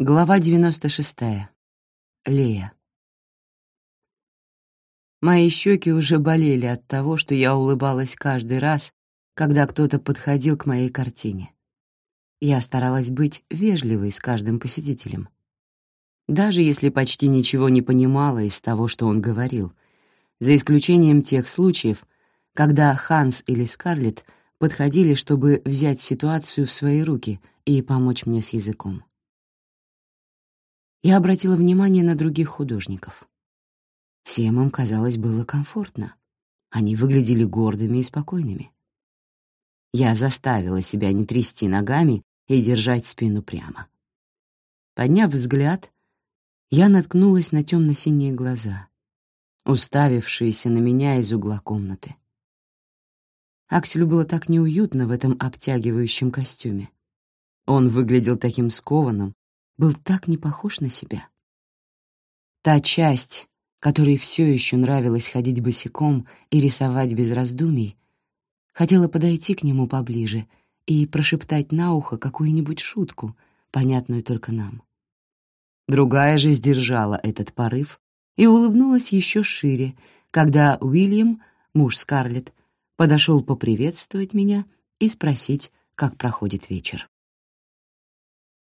Глава 96. Лея. Мои щеки уже болели от того, что я улыбалась каждый раз, когда кто-то подходил к моей картине. Я старалась быть вежливой с каждым посетителем. Даже если почти ничего не понимала из того, что он говорил, за исключением тех случаев, когда Ханс или Скарлетт подходили, чтобы взять ситуацию в свои руки и помочь мне с языком я обратила внимание на других художников. Всем им, казалось, было комфортно. Они выглядели гордыми и спокойными. Я заставила себя не трясти ногами и держать спину прямо. Подняв взгляд, я наткнулась на темно-синие глаза, уставившиеся на меня из угла комнаты. Акселю было так неуютно в этом обтягивающем костюме. Он выглядел таким скованным, был так не похож на себя. Та часть, которой все еще нравилось ходить босиком и рисовать без раздумий, хотела подойти к нему поближе и прошептать на ухо какую-нибудь шутку, понятную только нам. Другая же сдержала этот порыв и улыбнулась еще шире, когда Уильям, муж Скарлетт, подошел поприветствовать меня и спросить, как проходит вечер.